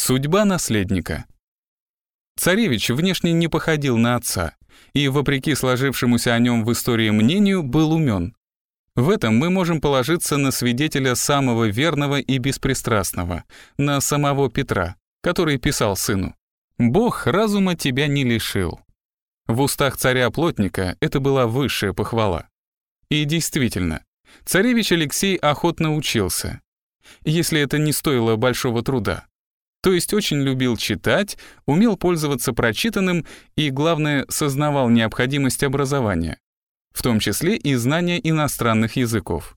Судьба наследника. Царевич внешне не походил на отца и, вопреки сложившемуся о нем в истории мнению, был умен. В этом мы можем положиться на свидетеля самого верного и беспристрастного, на самого Петра, который писал сыну «Бог разума тебя не лишил». В устах царя-плотника это была высшая похвала. И действительно, царевич Алексей охотно учился, если это не стоило большого труда. То есть очень любил читать, умел пользоваться прочитанным и, главное, сознавал необходимость образования, в том числе и знания иностранных языков.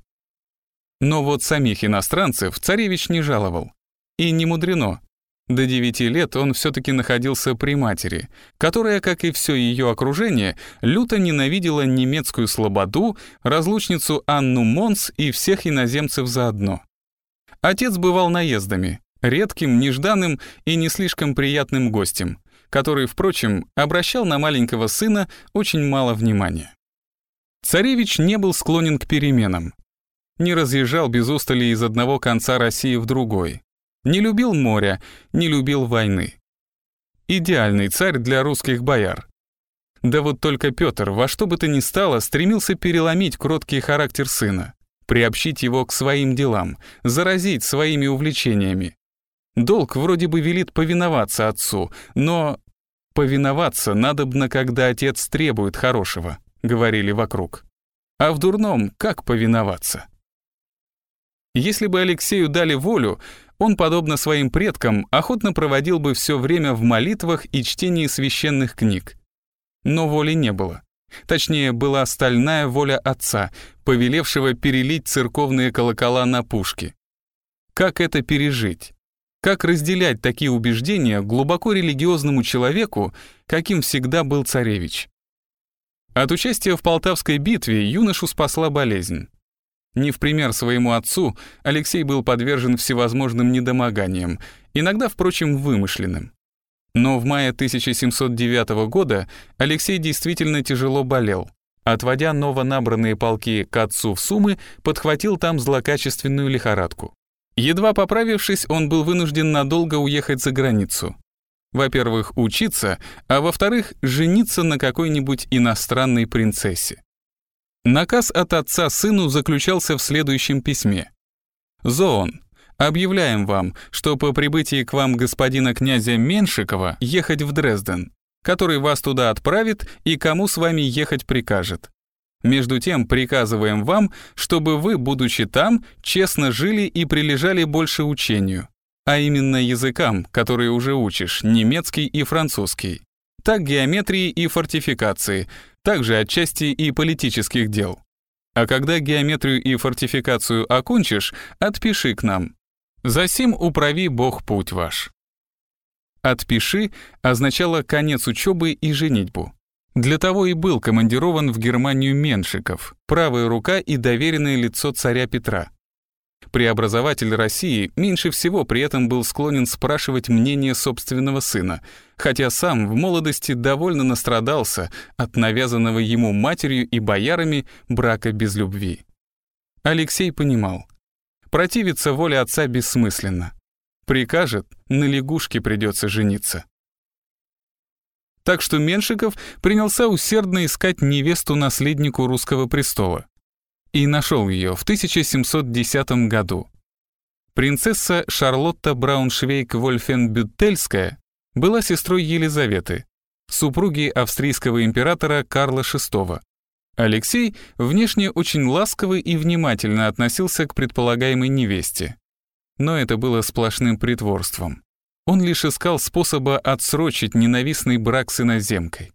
Но вот самих иностранцев царевич не жаловал. И не мудрено. До 9 лет он все-таки находился при матери, которая, как и все ее окружение, люто ненавидела немецкую слободу, разлучницу Анну Монс и всех иноземцев заодно. Отец бывал наездами, редким, нежданным и не слишком приятным гостем, который, впрочем, обращал на маленького сына очень мало внимания. Царевич не был склонен к переменам, не разъезжал без устали из одного конца России в другой, не любил моря, не любил войны. Идеальный царь для русских бояр. Да вот только Петр во что бы то ни стало стремился переломить кроткий характер сына, приобщить его к своим делам, заразить своими увлечениями. Долг вроде бы велит повиноваться отцу, но повиноваться надобно, когда отец требует хорошего, говорили вокруг. А в дурном как повиноваться? Если бы Алексею дали волю, он, подобно своим предкам, охотно проводил бы все время в молитвах и чтении священных книг. Но воли не было. Точнее, была стальная воля отца, повелевшего перелить церковные колокола на пушки. Как это пережить? Как разделять такие убеждения глубоко религиозному человеку, каким всегда был царевич? От участия в Полтавской битве юношу спасла болезнь. Не в пример своему отцу, Алексей был подвержен всевозможным недомоганиям, иногда, впрочем, вымышленным. Но в мае 1709 года Алексей действительно тяжело болел. Отводя новонабранные полки к отцу в Сумы, подхватил там злокачественную лихорадку. Едва поправившись, он был вынужден надолго уехать за границу. Во-первых, учиться, а во-вторых, жениться на какой-нибудь иностранной принцессе. Наказ от отца сыну заключался в следующем письме. «Зоон, объявляем вам, что по прибытии к вам господина князя Меншикова ехать в Дрезден, который вас туда отправит и кому с вами ехать прикажет. Между тем приказываем вам, чтобы вы, будучи там, честно жили и прилежали больше учению, а именно языкам, которые уже учишь, немецкий и французский, так геометрии и фортификации, также отчасти и политических дел. А когда геометрию и фортификацию окончишь, отпиши к нам. Засим управи Бог путь ваш. «Отпиши» означало конец учебы и женитьбу. Для того и был командирован в Германию Меншиков, правая рука и доверенное лицо царя Петра. Преобразователь России меньше всего при этом был склонен спрашивать мнение собственного сына, хотя сам в молодости довольно настрадался от навязанного ему матерью и боярами брака без любви. Алексей понимал, противиться воле отца бессмысленно. Прикажет, на лягушке придется жениться. Так что Меншиков принялся усердно искать невесту наследнику русского престола. И нашел ее в 1710 году. Принцесса Шарлотта Брауншвейг-Вольфенбюттельская была сестрой Елизаветы, супруги австрийского императора Карла VI. Алексей внешне очень ласково и внимательно относился к предполагаемой невесте. Но это было сплошным притворством. Он лишь искал способа отсрочить ненавистный брак с иноземкой.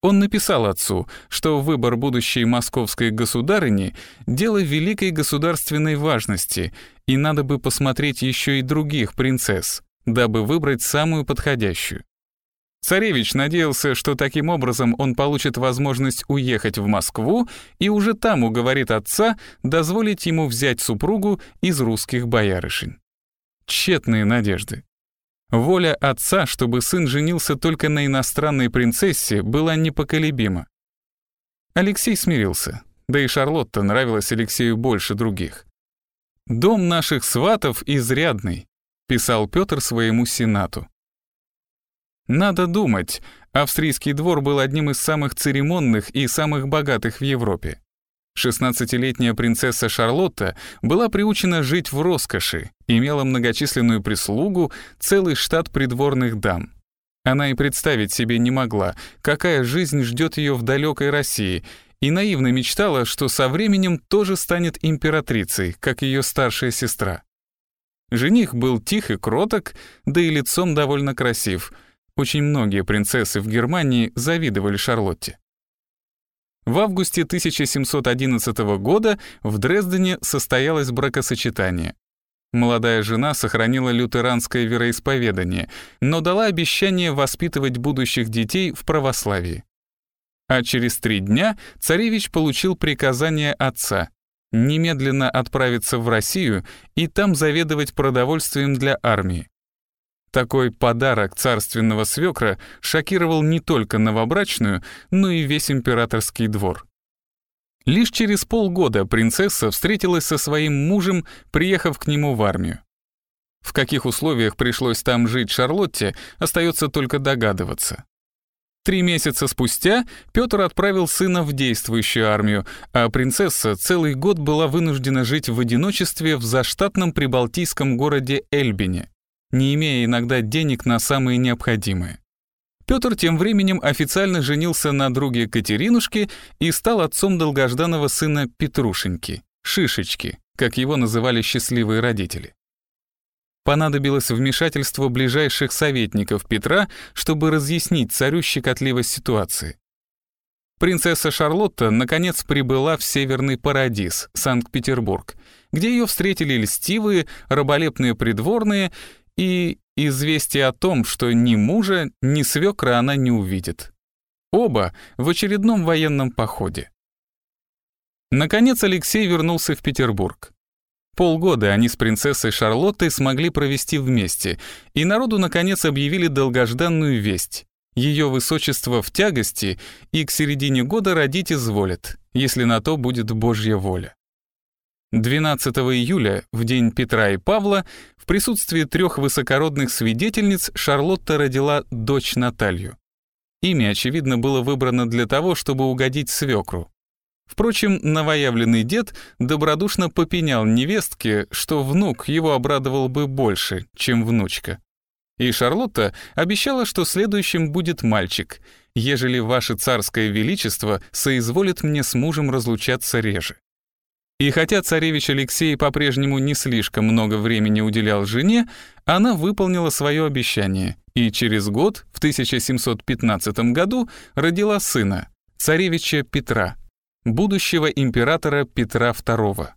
Он написал отцу, что выбор будущей московской государыни — дело великой государственной важности, и надо бы посмотреть еще и других принцесс, дабы выбрать самую подходящую. Царевич надеялся, что таким образом он получит возможность уехать в Москву и уже там уговорит отца дозволить ему взять супругу из русских боярышень. Тщетные надежды. Воля отца, чтобы сын женился только на иностранной принцессе, была непоколебима. Алексей смирился, да и Шарлотта нравилась Алексею больше других. Дом наших сватов изрядный. писал Петр своему сенату. Надо думать, австрийский двор был одним из самых церемонных и самых богатых в Европе. 16-летняя принцесса Шарлотта была приучена жить в роскоши, имела многочисленную прислугу, целый штат придворных дам. Она и представить себе не могла, какая жизнь ждет ее в далекой России, и наивно мечтала, что со временем тоже станет императрицей, как ее старшая сестра. Жених был тих и кроток, да и лицом довольно красив. Очень многие принцессы в Германии завидовали Шарлотте. В августе 1711 года в Дрездене состоялось бракосочетание. Молодая жена сохранила лютеранское вероисповедание, но дала обещание воспитывать будущих детей в православии. А через три дня царевич получил приказание отца немедленно отправиться в Россию и там заведовать продовольствием для армии. Такой подарок царственного свекра шокировал не только новобрачную, но и весь императорский двор. Лишь через полгода принцесса встретилась со своим мужем, приехав к нему в армию. В каких условиях пришлось там жить Шарлотте, остается только догадываться. Три месяца спустя Петр отправил сына в действующую армию, а принцесса целый год была вынуждена жить в одиночестве в заштатном прибалтийском городе Эльбине, не имея иногда денег на самые необходимые. Петр тем временем официально женился на друге Катеринушке и стал отцом долгожданного сына Петрушеньки, Шишечки, как его называли счастливые родители. Понадобилось вмешательство ближайших советников Петра, чтобы разъяснить царю щекотливость ситуации. Принцесса Шарлотта наконец прибыла в Северный Парадис, Санкт-Петербург, где ее встретили льстивые, раболепные придворные и известие о том, что ни мужа, ни свекра она не увидит. Оба в очередном военном походе. Наконец Алексей вернулся в Петербург. Полгода они с принцессой Шарлоттой смогли провести вместе, и народу наконец объявили долгожданную весть. Ее высочество в тягости и к середине года родить изволят, если на то будет Божья воля. 12 июля, в день Петра и Павла, в присутствии трех высокородных свидетельниц Шарлотта родила дочь Наталью. Имя, очевидно, было выбрано для того, чтобы угодить свекру. Впрочем, новоявленный дед добродушно попенял невестке, что внук его обрадовал бы больше, чем внучка. И Шарлотта обещала, что следующим будет мальчик, ежели ваше царское величество соизволит мне с мужем разлучаться реже. И хотя царевич Алексей по-прежнему не слишком много времени уделял жене, она выполнила свое обещание и через год, в 1715 году, родила сына, царевича Петра, будущего императора Петра II.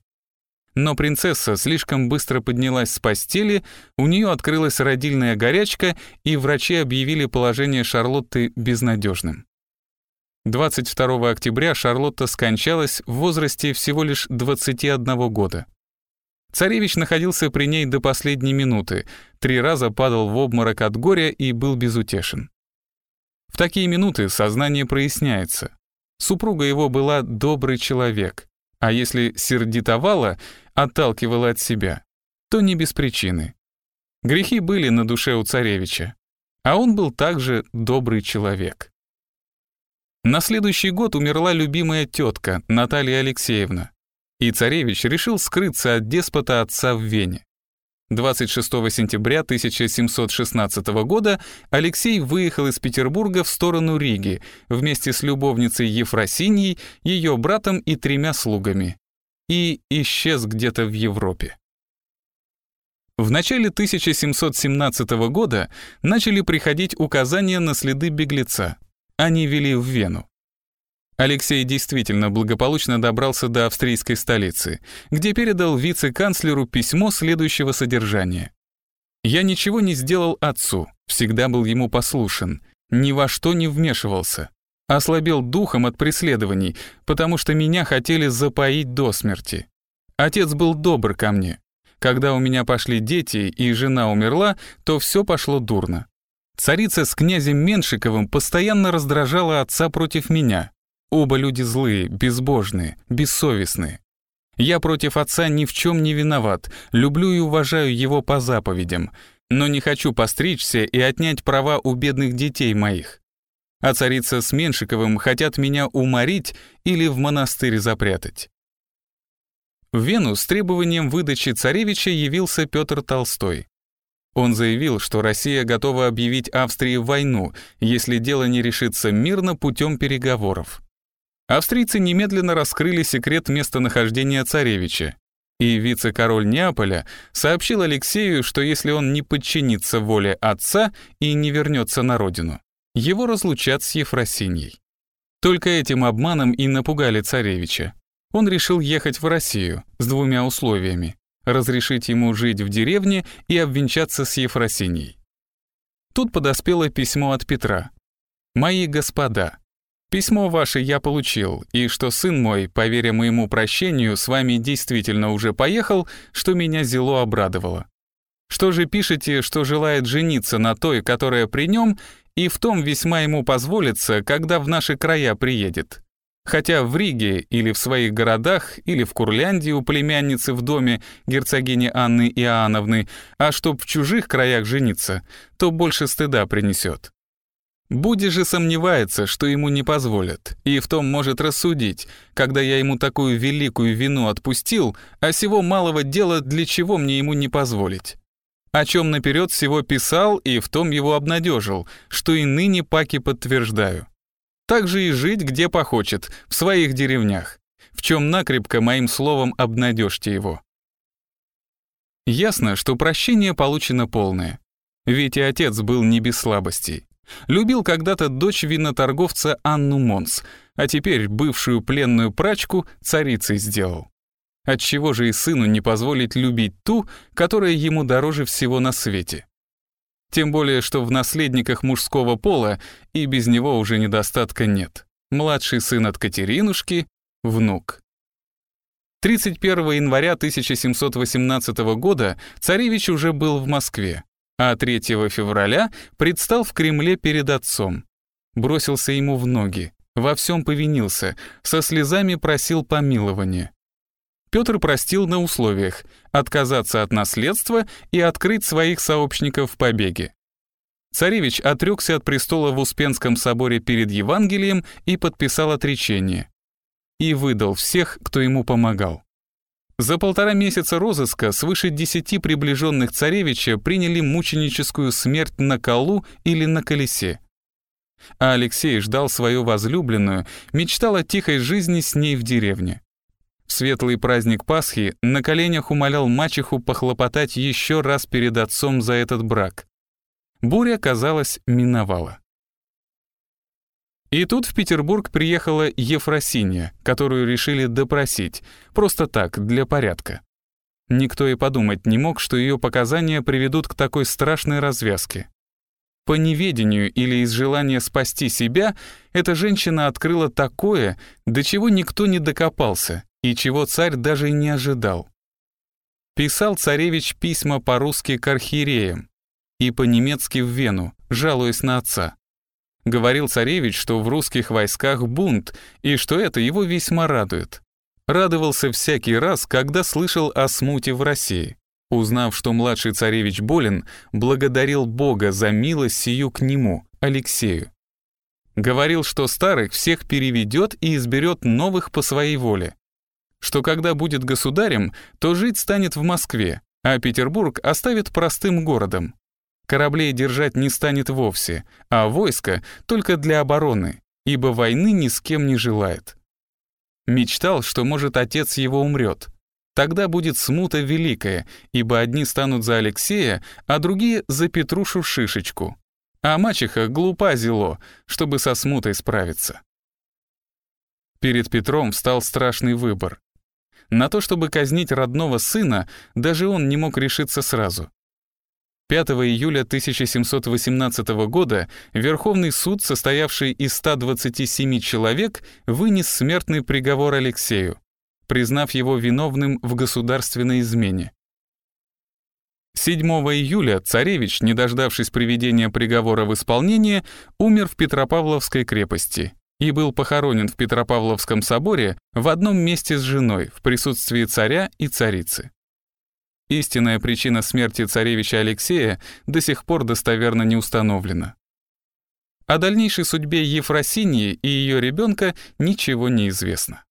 Но принцесса слишком быстро поднялась с постели, у нее открылась родильная горячка, и врачи объявили положение Шарлотты безнадежным. 22 октября Шарлотта скончалась в возрасте всего лишь 21 года. Царевич находился при ней до последней минуты, три раза падал в обморок от горя и был безутешен. В такие минуты сознание проясняется. Супруга его была добрый человек, а если сердитовала, отталкивала от себя, то не без причины. Грехи были на душе у царевича, а он был также добрый человек. На следующий год умерла любимая тетка Наталья Алексеевна, и царевич решил скрыться от деспота отца в Вене. 26 сентября 1716 года Алексей выехал из Петербурга в сторону Риги вместе с любовницей Ефросиньей, ее братом и тремя слугами и исчез где-то в Европе. В начале 1717 года начали приходить указания на следы беглеца — они вели в Вену. Алексей действительно благополучно добрался до австрийской столицы, где передал вице-канцлеру письмо следующего содержания. «Я ничего не сделал отцу, всегда был ему послушен, ни во что не вмешивался, ослабел духом от преследований, потому что меня хотели запоить до смерти. Отец был добр ко мне. Когда у меня пошли дети и жена умерла, то все пошло дурно. Царица с князем Меншиковым постоянно раздражала отца против меня. Оба люди злые, безбожные, бессовестные. Я против отца ни в чем не виноват, люблю и уважаю его по заповедям, но не хочу постричься и отнять права у бедных детей моих. А царица с Меншиковым хотят меня уморить или в монастырь запрятать. В Вену с требованием выдачи царевича явился Петр Толстой. Он заявил, что Россия готова объявить Австрии войну, если дело не решится мирно путем переговоров. Австрийцы немедленно раскрыли секрет местонахождения царевича, и вице-король Неаполя сообщил Алексею, что если он не подчинится воле отца и не вернется на родину, его разлучат с Ефросиньей. Только этим обманом и напугали царевича. Он решил ехать в Россию с двумя условиями разрешить ему жить в деревне и обвенчаться с Ефросиньей. Тут подоспело письмо от Петра. «Мои господа, письмо ваше я получил, и что сын мой, поверя моему прощению, с вами действительно уже поехал, что меня зело обрадовало. Что же пишете, что желает жениться на той, которая при нем, и в том весьма ему позволится, когда в наши края приедет. Хотя в Риге или в своих городах, или в Курляндии у племянницы в доме герцогини Анны Иоанновны, а чтоб в чужих краях жениться, то больше стыда принесет. Буди же сомневается, что ему не позволят, и в том может рассудить, когда я ему такую великую вину отпустил, а сего малого дела для чего мне ему не позволить. О чем наперед всего писал и в том его обнадежил, что и ныне паки подтверждаю так же и жить где похочет, в своих деревнях, в чем накрепко моим словом обнадежьте его. Ясно, что прощение получено полное. Ведь и отец был не без слабостей. Любил когда-то дочь виноторговца Анну Монс, а теперь бывшую пленную прачку царицей сделал. Отчего же и сыну не позволить любить ту, которая ему дороже всего на свете? Тем более, что в наследниках мужского пола и без него уже недостатка нет. Младший сын от Катеринушки — внук. 31 января 1718 года царевич уже был в Москве, а 3 февраля предстал в Кремле перед отцом. Бросился ему в ноги, во всем повинился, со слезами просил помилования. Петр простил на условиях отказаться от наследства и открыть своих сообщников в побеге. Царевич отрекся от престола в Успенском соборе перед Евангелием и подписал отречение. И выдал всех, кто ему помогал. За полтора месяца розыска свыше десяти приближенных царевича приняли мученическую смерть на колу или на колесе. А Алексей ждал свою возлюбленную, мечтал о тихой жизни с ней в деревне светлый праздник Пасхи на коленях умолял мачеху похлопотать еще раз перед отцом за этот брак. Буря, казалось, миновала. И тут в Петербург приехала Ефросинья, которую решили допросить, просто так, для порядка. Никто и подумать не мог, что ее показания приведут к такой страшной развязке. По неведению или из желания спасти себя, эта женщина открыла такое, до чего никто не докопался, и чего царь даже не ожидал. Писал царевич письма по-русски к архиереям и по-немецки в Вену, жалуясь на отца. Говорил царевич, что в русских войсках бунт, и что это его весьма радует. Радовался всякий раз, когда слышал о смуте в России. Узнав, что младший царевич болен, благодарил Бога за милость сию к нему, Алексею. Говорил, что старых всех переведет и изберет новых по своей воле что когда будет государем, то жить станет в Москве, а Петербург оставит простым городом. Кораблей держать не станет вовсе, а войско только для обороны, ибо войны ни с кем не желает. Мечтал, что, может, отец его умрет. Тогда будет смута великая, ибо одни станут за Алексея, а другие за Петрушу Шишечку. А мачеха глупа зело, чтобы со смутой справиться. Перед Петром встал страшный выбор. На то, чтобы казнить родного сына, даже он не мог решиться сразу. 5 июля 1718 года Верховный суд, состоявший из 127 человек, вынес смертный приговор Алексею, признав его виновным в государственной измене. 7 июля царевич, не дождавшись приведения приговора в исполнение, умер в Петропавловской крепости, и был похоронен в Петропавловском соборе в одном месте с женой в присутствии царя и царицы. Истинная причина смерти царевича Алексея до сих пор достоверно не установлена. О дальнейшей судьбе Ефросинии и ее ребенка ничего не известно.